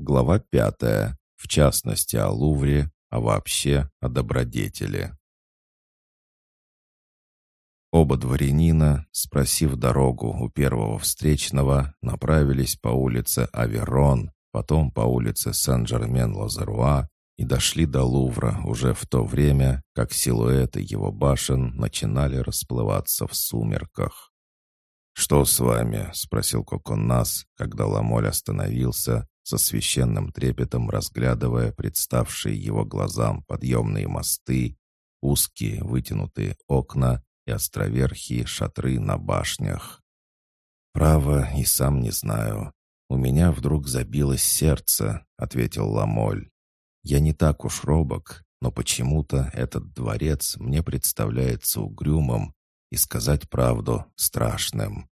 глава пятая, в частности о Лувре, а вообще о добродетели. Оба дворянина, спросив дорогу у первого встречного, направились по улице Аверон, потом по улице Сен-Жермен-Лазеруа и дошли до Лувра уже в то время, как силуэты его башен начинали расплываться в сумерках. «Что с вами?» — спросил Коконнас, когда Ламоль остановился, со священным трепетом разглядывая представшие его глазам подъемные мосты, узкие вытянутые окна и островерхие шатры на башнях. «Право, и сам не знаю. У меня вдруг забилось сердце», — ответил Ламоль. «Я не так уж робок, но почему-то этот дворец мне представляется угрюмым и, сказать правду, страшным».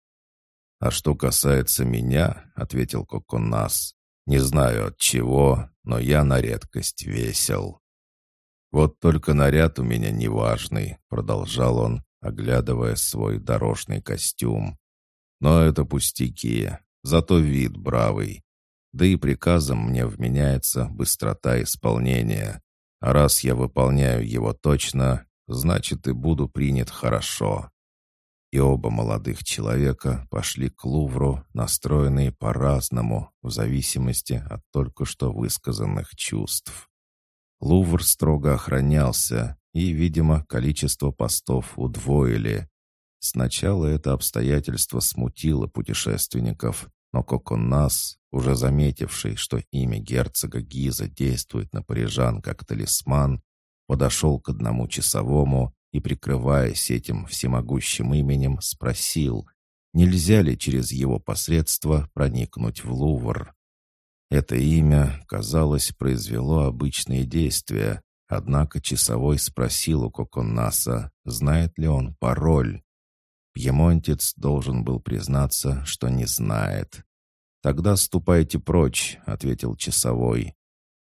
«А что касается меня», — ответил Коконас, — «не знаю от чего, но я на редкость весел». «Вот только наряд у меня неважный», — продолжал он, оглядывая свой дорожный костюм. «Но это пустяки, зато вид бравый. Да и приказом мне вменяется быстрота исполнения. А раз я выполняю его точно, значит и буду принят хорошо». И оба молодых человека пошли к Лувру, настроенные по-разному, в зависимости от только что высказанных чувств. Лувр строго охранялся, и, видимо, количество постов удвоили. Сначала это обстоятельство смутило путешественников, но Коконнас, уже заметивший, что имя герцога Гиза действует на парижан как талисман, подошел к одному часовому и, прикрываясь этим всемогущим именем, спросил, нельзя ли через его посредство проникнуть в Лувр. Это имя, казалось, произвело обычные действия, Однако часовой спросил у Коконнаса, знает ли он пароль. Пьемонтец должен был признаться, что не знает. «Тогда ступайте прочь», — ответил часовой.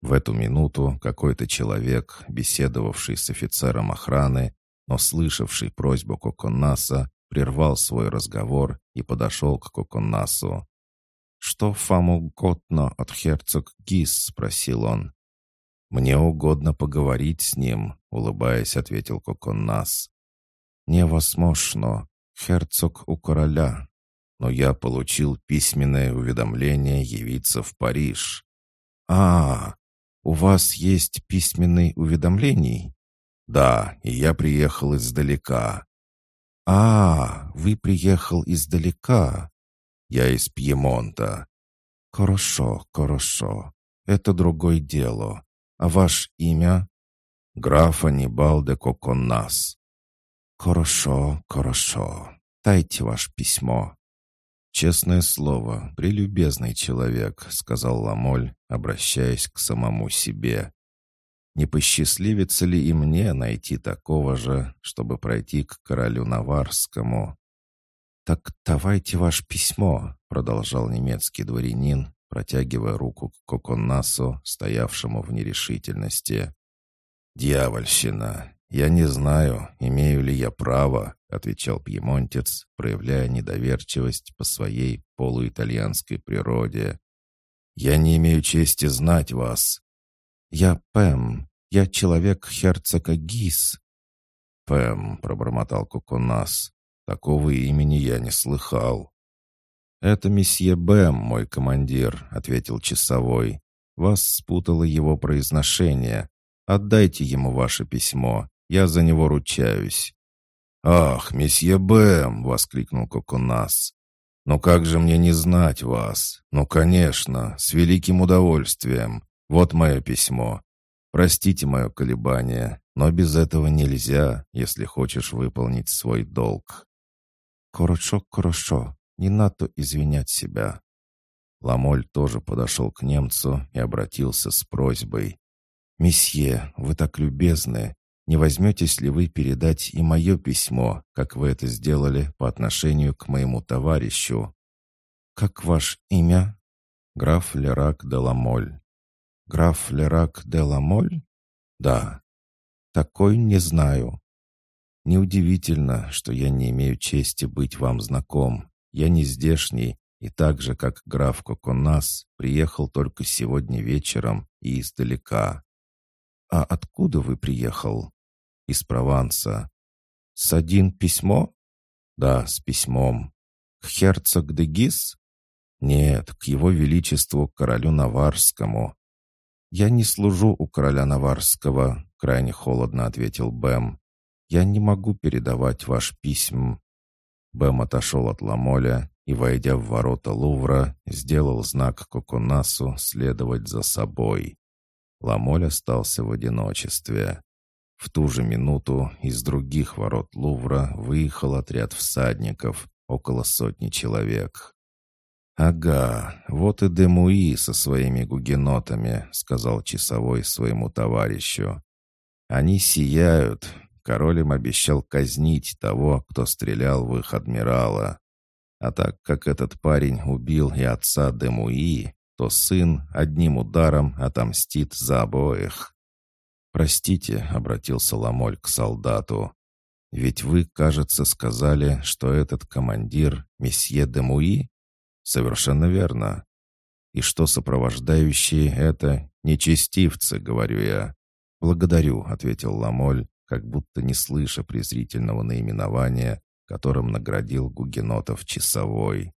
В эту минуту какой-то человек, беседовавший с офицером охраны, но слышавший просьбу Коконнаса, прервал свой разговор и подошел к Коконнасу. «Что фаму угодно от герцог Гис?» — спросил он. «Мне угодно поговорить с ним», — улыбаясь, ответил Коконнас. «Невозможно. Херцог у короля. Но я получил письменное уведомление явиться в Париж». «А, у вас есть письменный уведомлений?» «Да, и я приехал издалека». «А, вы приехал издалека?» «Я из Пьемонта». «Хорошо, хорошо. Это другое дело. А ваше имя?» «Граф Анибал де Коконнас». «Хорошо, хорошо. Дайте ваше письмо». «Честное слово, прелюбезный человек», — сказал Ламоль, обращаясь к самому себе. «Не посчастливится ли и мне найти такого же, чтобы пройти к королю Наварскому?» «Так давайте ваше письмо», — продолжал немецкий дворянин, протягивая руку к Коконнасу, стоявшему в нерешительности. «Дьявольщина! Я не знаю, имею ли я право», — отвечал пьемонтец, проявляя недоверчивость по своей полуитальянской природе. «Я не имею чести знать вас». «Я Пэм. Я человек герцога Гис». «Пэм», — пробормотал Коконас, — «такого имени я не слыхал». «Это месье Бэм, мой командир», — ответил часовой. «Вас спутало его произношение. Отдайте ему ваше письмо. Я за него ручаюсь». «Ах, месье Бэм!» — воскликнул Кокунас. «Ну как же мне не знать вас? Ну, конечно, с великим удовольствием. Вот мое письмо. Простите мое колебание, но без этого нельзя, если хочешь выполнить свой долг». «Хорошо, хорошо. Не надо извинять себя». Ламоль тоже подошел к немцу и обратился с просьбой. «Месье, вы так любезны. Не возьметесь ли вы передать и мое письмо, как вы это сделали по отношению к моему товарищу?» «Как ваше имя?» «Граф Лерак де Ламоль». «Граф Лерак де Ламоль?» «Да». «Такой не знаю». «Неудивительно, что я не имею чести быть вам знаком. Я не здешний, и так же, как граф Коконас, приехал только сегодня вечером и издалека. «А откуда вы приехал?» «Из Прованса». «С один письмо?» «Да, с письмом». «К герцог де Гис?» «Нет, к его величеству королю Наварскому». «Я не служу у короля Наварского», — крайне холодно ответил Бэм. «Я не могу передавать ваш письм». Бэм отошел от Ламоля и, войдя в ворота Лувра, сделал знак Коконасу следовать за собой. Ламоль остался в одиночестве. В ту же минуту из других ворот Лувра выехал отряд всадников, около сотни человек. «Ага, вот и Демуи со своими гугенотами», — сказал часовой своему товарищу. «Они сияют. Король им обещал казнить того, кто стрелял в их адмирала. А так как этот парень убил и отца Демуи, то сын одним ударом отомстит за обоих». «Простите», — обратился Ламоль к солдату. «Ведь вы, кажется, сказали, что этот командир — месье Демуи?» «Совершенно верно. И что сопровождающие это нечестивцы, говорю я». «Благодарю», — ответил Ламоль, как будто не слыша презрительного наименования, которым наградил гугенотов часовой.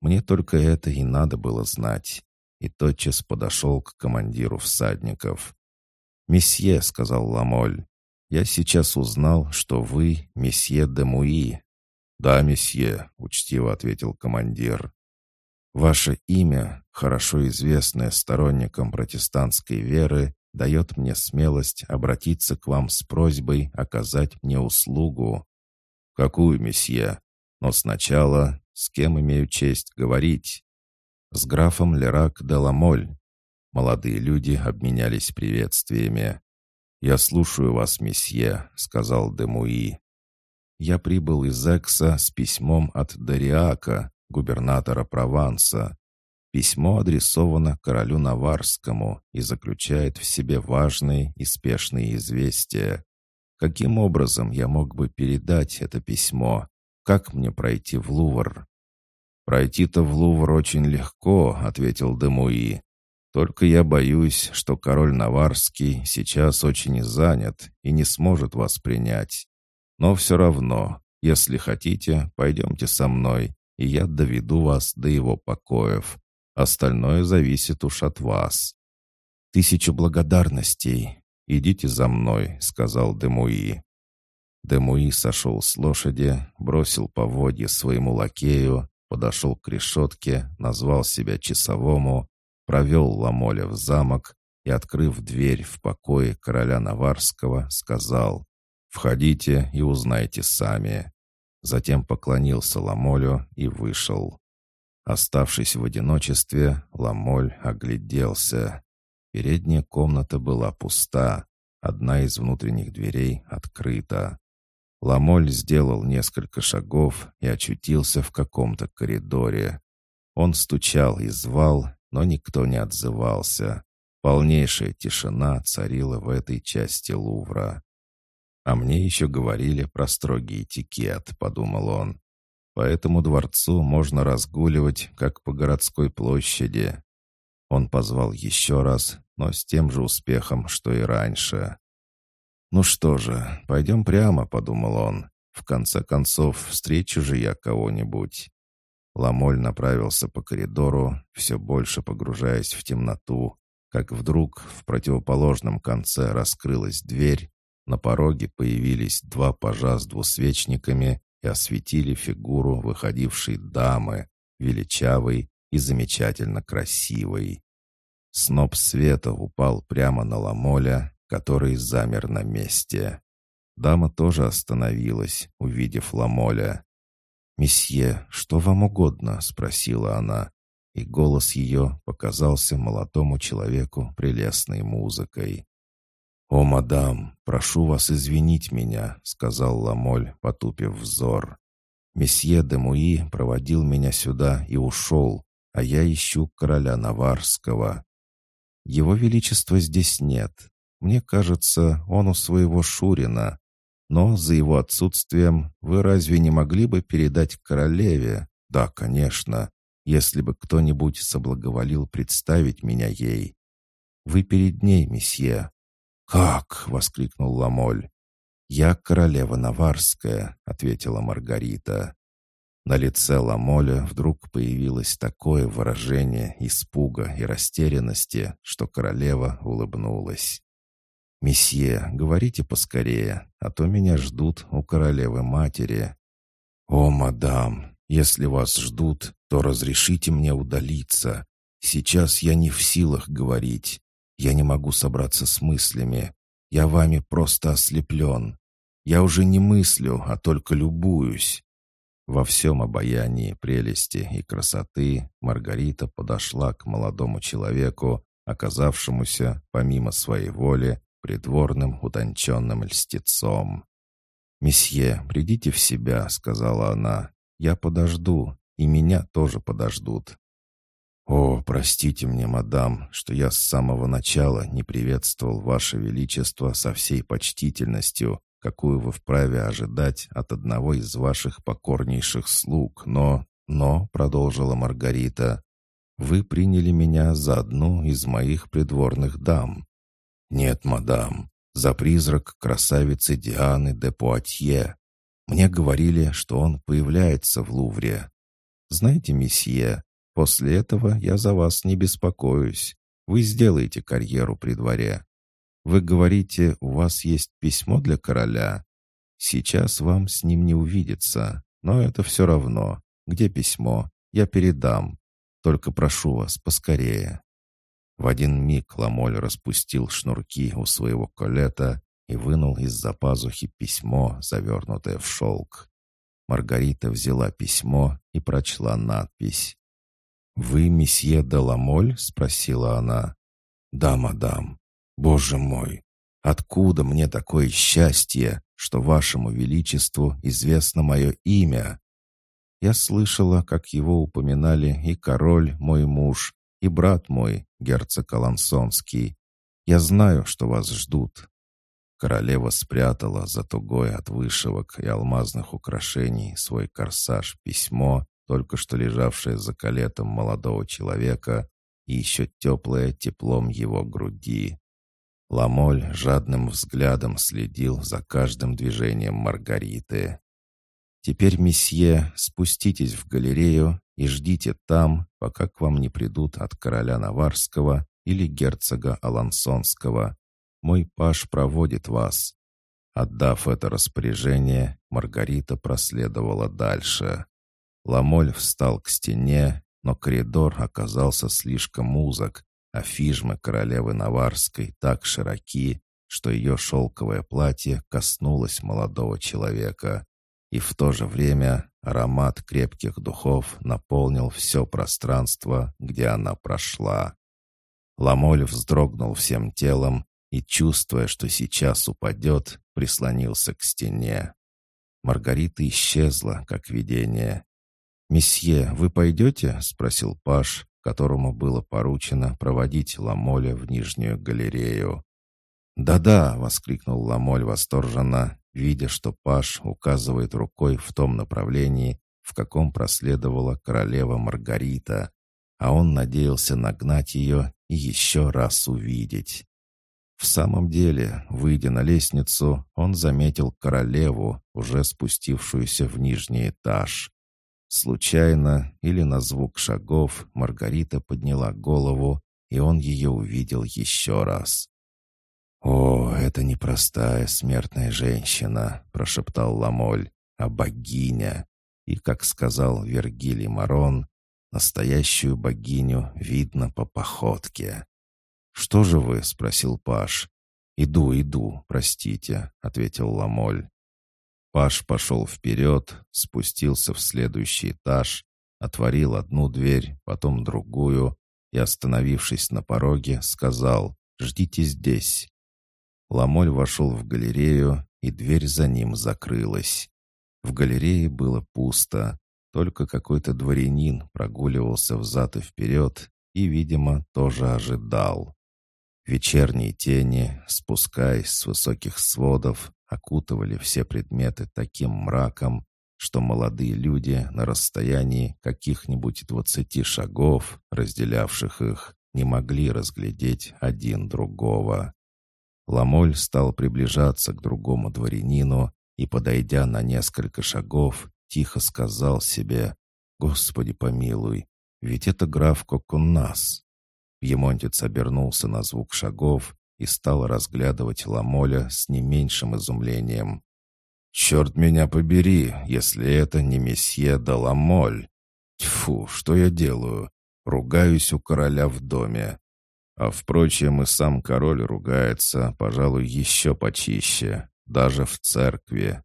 Мне только это и надо было знать. И тотчас подошел к командиру всадников. «Месье», — сказал Ламоль, — «я сейчас узнал, что вы месье де Муи». «Да, месье», — учтиво ответил командир. «Ваше имя, хорошо известное сторонникам протестантской веры, дает мне смелость обратиться к вам с просьбой оказать мне услугу». «Какую, месье? Но сначала, с кем имею честь говорить?» «С графом Лерак де Ламоль, Молодые люди обменялись приветствиями. «Я слушаю вас, месье», — сказал Демуи. «Я прибыл из Экса с письмом от Дариака, губернатора Прованса. Письмо адресовано королю Наварскому и заключает в себе важные и спешные известия. Каким образом я мог бы передать это письмо? Как мне пройти в Лувр?» «Пройти-то в Лувр очень легко», — ответил Демуи. Только я боюсь, что король Наварский сейчас очень занят и не сможет вас принять. Но все равно, если хотите, пойдемте со мной, и я доведу вас до его покоев. Остальное зависит уж от вас. Тысячу благодарностей. Идите за мной, сказал Демуи. Демуи сошел с лошади, бросил поводья своему лакею, подошел к решетке, назвал себя часовому провел Ламоля в замок и, открыв дверь в покое короля Наварского, сказал «Входите и узнайте сами». Затем поклонился Ламолю и вышел. Оставшись в одиночестве, Ламоль огляделся. Передняя комната была пуста, одна из внутренних дверей открыта. Ламоль сделал несколько шагов и очутился в каком-то коридоре. Он стучал и звал, но никто не отзывался. Полнейшая тишина царила в этой части Лувра. «А мне еще говорили про строгий этикет», — подумал он. «По этому дворцу можно разгуливать, как по городской площади». Он позвал еще раз, но с тем же успехом, что и раньше. «Ну что же, пойдем прямо», — подумал он. «В конце концов, встречу же я кого-нибудь». Ламоль направился по коридору, все больше погружаясь в темноту, как вдруг в противоположном конце раскрылась дверь, на пороге появились два пажа с двусвечниками и осветили фигуру выходившей дамы, величавой и замечательно красивой. Сноп света упал прямо на Ламоля, который замер на месте. Дама тоже остановилась, увидев Ламоля. «Месье, что вам угодно?» — спросила она, и голос ее показался молодому человеку прелестной музыкой. «О, мадам, прошу вас извинить меня», — сказал Ламоль, потупив взор. «Месье де Муи проводил меня сюда и ушел, а я ищу короля Наварского. Его величества здесь нет. Мне кажется, он у своего Шурина. Но за его отсутствием вы разве не могли бы передать королеве? Да, конечно. если бы кто-нибудь соблаговолил представить меня ей. Вы перед ней, месье». «Как?» — воскликнул Ламоль. «Я королева Наварская», — ответила Маргарита. На лице Ламоля вдруг появилось такое выражение испуга и растерянности, что королева улыбнулась. «Месье, говорите поскорее, а то меня ждут у королевы-матери». «О, мадам, если вас ждут, то разрешите мне удалиться. Сейчас я не в силах говорить. Я не могу собраться с мыслями. Я вами просто ослеплен. Я уже не мыслю, а только любуюсь. Во всем обаянии прелести и красоты Маргарита подошла к молодому человеку, оказавшемуся, помимо своей воли, придворным утонченным льстецом. «Месье, придите в себя», — сказала она. «Я подожду, и меня тоже подождут». «О, простите мне, мадам, что я с самого начала не приветствовал Ваше Величество со всей почтительностью, какую вы вправе ожидать от одного из ваших покорнейших слуг, но... Но, — продолжила Маргарита, — вы приняли меня за одну из моих придворных дам. Нет, мадам, за призрак красавицы Дианы де Пуатье. Мне говорили, что он появляется в Лувре. Знаете, месье, после этого я за вас не беспокоюсь. Вы сделаете карьеру при дворе. Вы говорите, у вас есть письмо для короля. Сейчас вам с ним не увидеться, но это все равно. Где письмо? Я передам. Только прошу вас, поскорее». В один миг Ламоль распустил шнурки у своего колета и вынул из-за пазухи письмо, завернутое в шелк. Маргарита взяла письмо и прочла надпись. «Вы месье де Ламоль?» — спросила она. «Да, мадам. Боже мой, откуда мне такое счастье, что вашему величеству известно мое имя? Я слышала, как его упоминали и король, мой муж, и брат мой, герцог Алансонский. Я знаю, что вас ждут». Королева спрятала за тугой от вышивок и алмазных украшений свой корсаж письмо, только что лежавшее за калетом молодого человека, и еще теплое теплом его груди. Ламоль жадным взглядом следил за каждым движением Маргариты. «Теперь, месье, спуститесь в галерею и ждите там, пока к вам не придут от короля Наварского или герцога Алансонского. Мой паш проводит вас». Отдав это распоряжение, Маргарита проследовала дальше. Ламоль встал к стене, но коридор оказался слишком узок, а фижмы королевы Наварской так широки, что ее шелковое платье коснулось молодого человека. И в то же время аромат крепких духов наполнил все пространство, где она прошла. Ламоль вздрогнул всем телом и, чувствуя, что сейчас упадет, прислонился к стене. Маргарита исчезла, как видение. «Месье, вы пойдете?» — спросил Паш, которому было поручено проводить Ламоля в Нижнюю галерею. «Да-да!» — воскликнул Ламоль восторженно, видя, что Паш указывает рукой в том направлении, в каком проследовала королева Маргарита, а он надеялся нагнать ее и еще раз увидеть. В самом деле, выйдя на лестницу, он заметил королеву, уже спустившуюся в нижний этаж. Случайно или на звук шагов Маргарита подняла голову, и он ее увидел еще раз. «О, это непростая смертная женщина», — прошептал Ламоль, — «а богиня». И, как сказал Вергилий Марон, настоящую богиню видно по походке. «Что же вы?» — спросил Паш. «Иду, иду, простите», — ответил Ламоль. Паш пошел вперед, спустился в следующий этаж, отворил одну дверь, потом другую и, остановившись на пороге, сказал «Ждите здесь». Ламоль вошел в галерею, и дверь за ним закрылась. В галерее было пусто, только какой-то дворянин прогуливался взад и вперед и, видимо, тоже ожидал. Вечерние тени, спускаясь с высоких сводов, окутывали все предметы таким мраком, что молодые люди на расстоянии каких-нибудь двадцати шагов, разделявших их, не могли разглядеть один другого. Ламоль стал приближаться к другому дворянину и, подойдя на несколько шагов, тихо сказал себе «Господи помилуй, ведь это граф Кокуннас». Емонтец обернулся на звук шагов и стал разглядывать Ламоля с не меньшим изумлением. «Черт меня побери, если это не месье Даламоль! Тьфу, что я делаю? Ругаюсь у короля в доме. А впрочем, и сам король ругается, пожалуй, еще почище, даже в церкви.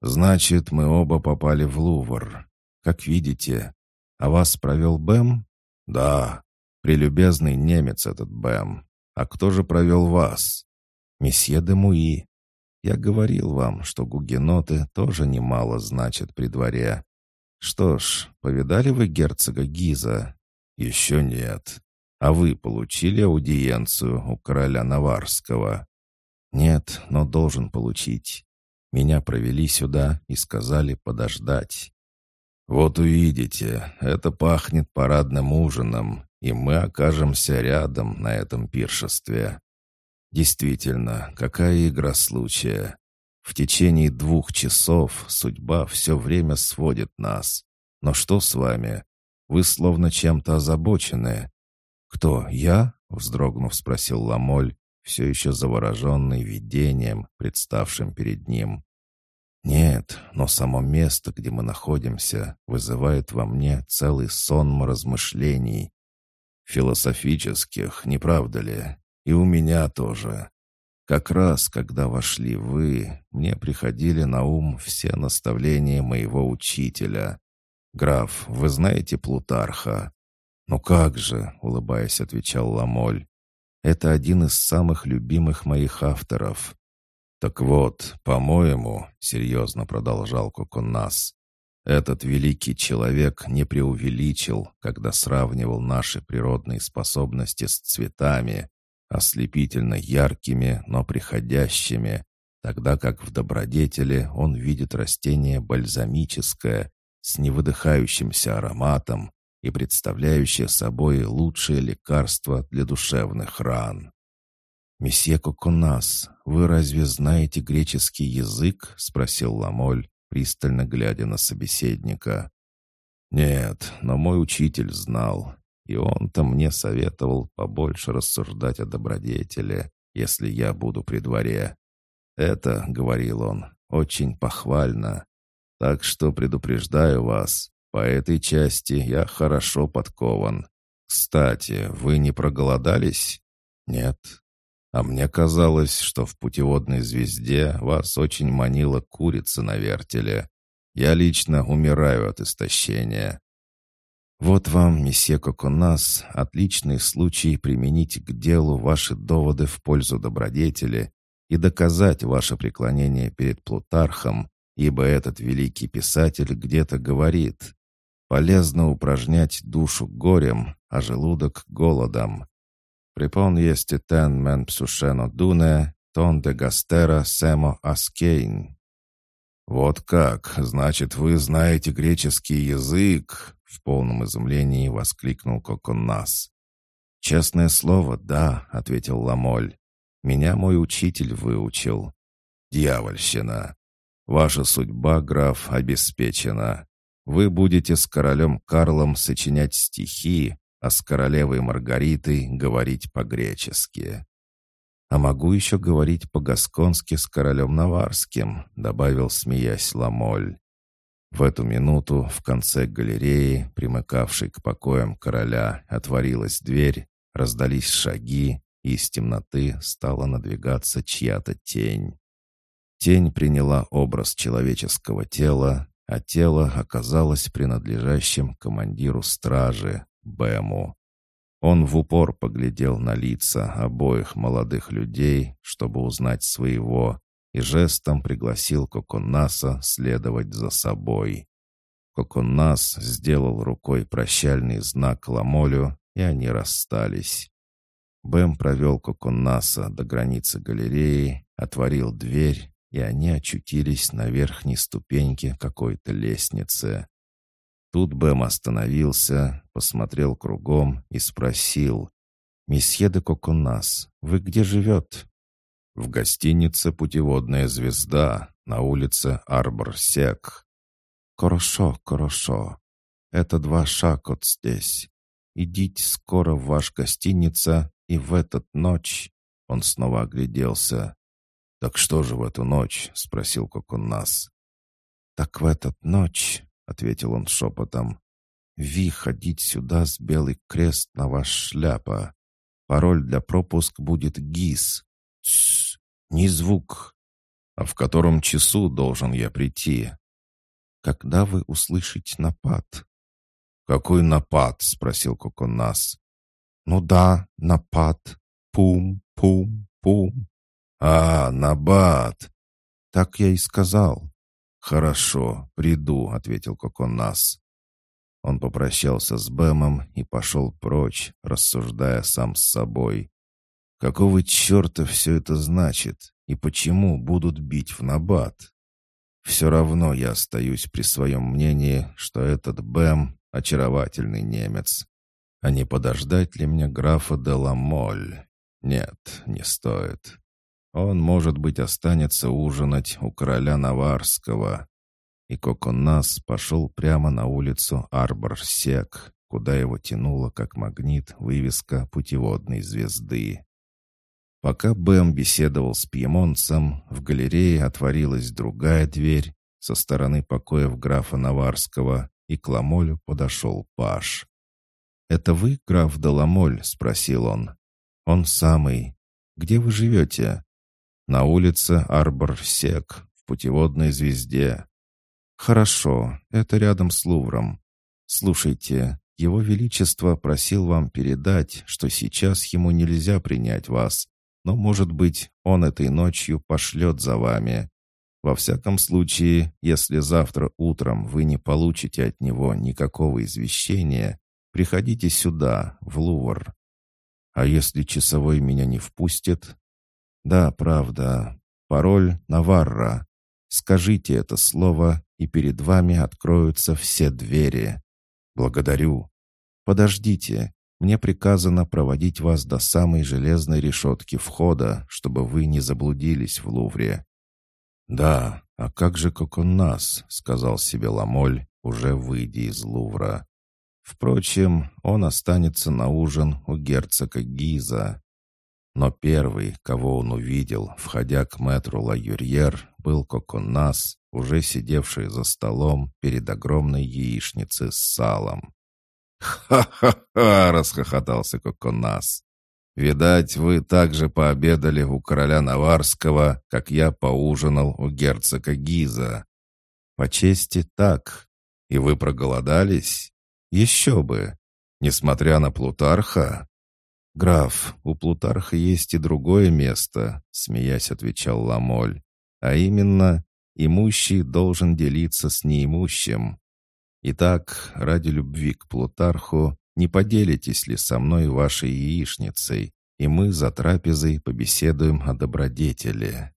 Значит, мы оба попали в Лувр. Как видите. А вас провел Бэм? Да, прелюбезный немец этот Бэм. А кто же провел вас? Месье де Муи. Я говорил вам, что гугеноты тоже немало значат при дворе. Что ж, повидали вы герцога Гиза? Еще нет. А вы получили аудиенцию у короля Наварского? Нет, но должен получить. Меня провели сюда и сказали подождать. Вот увидите, это пахнет парадным ужином, и мы окажемся рядом на этом пиршестве. Действительно, какая игра случая. В течение двух часов судьба все время сводит нас. Но что с вами? Вы словно чем-то озабочены. «Кто, я?» — вздрогнув, спросил Ламоль, все еще завороженный видением, представшим перед ним. «Нет, но само место, где мы находимся, вызывает во мне целый сон размышлений. Философических, не правда ли? И у меня тоже. Как раз, когда вошли вы, мне приходили на ум все наставления моего учителя. Граф, вы знаете Плутарха?» «Ну как же», — улыбаясь, отвечал Ламоль. «Это один из самых любимых моих авторов». «Так вот, по-моему», — серьезно продолжал Коконас, «этот великий человек не преувеличил, когда сравнивал наши природные способности с цветами, ослепительно яркими, но приходящими, тогда как в добродетели он видит растение бальзамическое, с невыдыхающимся ароматом, и представляющее собой лучшее лекарство для душевных ран. «Месье Коконас, вы разве знаете греческий язык?» — спросил Ламоль, пристально глядя на собеседника. «Нет, но мой учитель знал, и он-то мне советовал побольше рассуждать о добродетели, если я буду при дворе. Это, — говорил он, — очень похвально. Так что предупреждаю вас, по этой части я хорошо подкован. Кстати, вы не проголодались? Нет. А мне казалось, что в путеводной звезде вас очень манила курица на вертеле. Я лично умираю от истощения. Вот вам, месье Коконас, отличный случай применить к делу ваши доводы в пользу добродетели и доказать ваше преклонение перед Плутархом, ибо этот великий писатель где-то говорит Полезно упражнять душу горем, а желудок голодом. Припон есть тен мен псушено дуне, тон де гастера семо аскейн. «Вот как! Значит, вы знаете греческий язык!» В полном изумлении воскликнул Коконнас. «Честное слово, да», — ответил Ламоль. «Меня мой учитель выучил». «Дьявольщина! Ваша судьба, граф, обеспечена. Вы будете с королем Карлом сочинять стихи, а с королевой Маргаритой говорить по-гречески. «А могу еще говорить по-гасконски с королем Наварским», добавил, смеясь Ламоль. В эту минуту в конце галереи, примыкавшей к покоям короля, отворилась дверь, раздались шаги, и из темноты стала надвигаться чья-то тень. Тень приняла образ человеческого тела, а тело оказалось принадлежащим командиру стражи, Бэму. Он в упор поглядел на лица обоих молодых людей, чтобы узнать своего, и жестом пригласил Коконаса следовать за собой. Коконас сделал рукой прощальный знак Ламолю, и они расстались. Бэм провел Коконаса до границы галереи, отворил дверь и они очутились на верхней ступеньке какой-то лестницы. Тут Бэм остановился, посмотрел кругом и спросил. «Месье де Коконас, вы где живет?» «В гостинице «Путеводная звезда» на улице Арбор-Сек». «Хорошо, хорошо. Это два шага от здесь. Идите скоро в ваш гостиница, и в этот ночь...» Он снова огляделся. «Так что же в эту ночь?» — спросил Коконас. «Так в этот ночь — ответил он шепотом. «Ви ходить сюда с белый крест на ваш шляпа. Пароль для пропуск будет ГИС. Тссс, не звук. А в котором часу должен я прийти?» «Когда вы услышите напад?» «Какой напад?» — спросил Коконас. «Ну да, напад. Пум, пум, пум». «А, набат!» «Так я и сказал. «Хорошо, приду», — ответил Коконас. Он попрощался с Бэмом и пошел прочь, рассуждая сам с собой. «Какого черта все это значит? И почему будут бить в набат?» «Все равно я остаюсь при своем мнении, что этот Бэм — очаровательный немец. А не подождать ли мне графа де Ламоль? Нет, не стоит. Он, может быть, останется ужинать у короля Наварского. И Коконас пошел прямо на улицу Арбор-Сек, куда его тянуло как магнит вывеска путеводной звезды. Пока Бэм беседовал с пьемонцем, в галерее отворилась другая дверь со стороны покоев графа Наварского, и к Ламолю подошел Паш. «Это вы, граф Даламоль?» — спросил он. «Он самый. Где вы живете?» На улице Арбор-Сек, в путеводной звезде. Хорошо, это рядом с Лувром. Слушайте, его Величество просил вам передать, что сейчас ему нельзя принять вас, но, может быть, он этой ночью пошлет за вами. Во всяком случае, если завтра утром вы не получите от него никакого извещения, приходите сюда, в Лувр. А если часовой меня не впустит, «Да, правда. Пароль Наварра. Скажите это слово, и перед вами откроются все двери. Благодарю. Подождите. Мне приказано проводить вас до самой железной решетки входа, чтобы вы не заблудились в Лувре». «Да, а как же Коконнас?» — сказал себе Ламоль, уже выйдя из Лувра. Впрочем, он останется на ужин у герцога Гиза. Но первый, кого он увидел, входя к мэтру Ла Юрьер, был Коконас, уже сидевший за столом перед огромной яичницей с салом. «Ха-ха-ха!» — расхохотался Коконас. «Видать, вы также пообедали у короля Наварского, как я поужинал у герцога Гиза. По чести так. И вы проголодались? Еще бы! Несмотря на Плутарха, «Граф, у Плутарха есть и другое место», — смеясь отвечал Ламоль. «А именно, имущий должен делиться с неимущим. Итак, ради любви к Плутарху, не поделитесь ли со мной вашей яичницей, и мы за трапезой побеседуем о добродетели».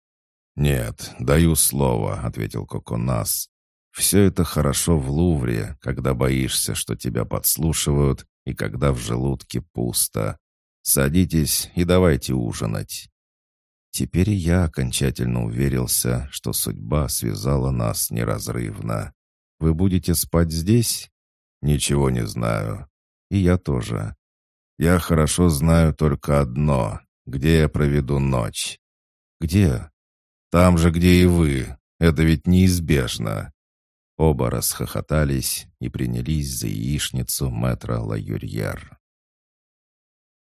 «Нет, даю слово», — ответил Коконас. «Все это хорошо в Лувре, когда боишься, что тебя подслушивают, и когда в желудке пусто. Садитесь и давайте ужинать». Теперь я окончательно уверился, что судьба связала нас неразрывно. Вы будете спать здесь? Ничего не знаю. И я тоже. Я хорошо знаю только одно, где я проведу ночь. Где? Там же, где и вы. Это ведь неизбежно. Оба расхохотались и принялись за яичницу мэтра Ла Юрьер.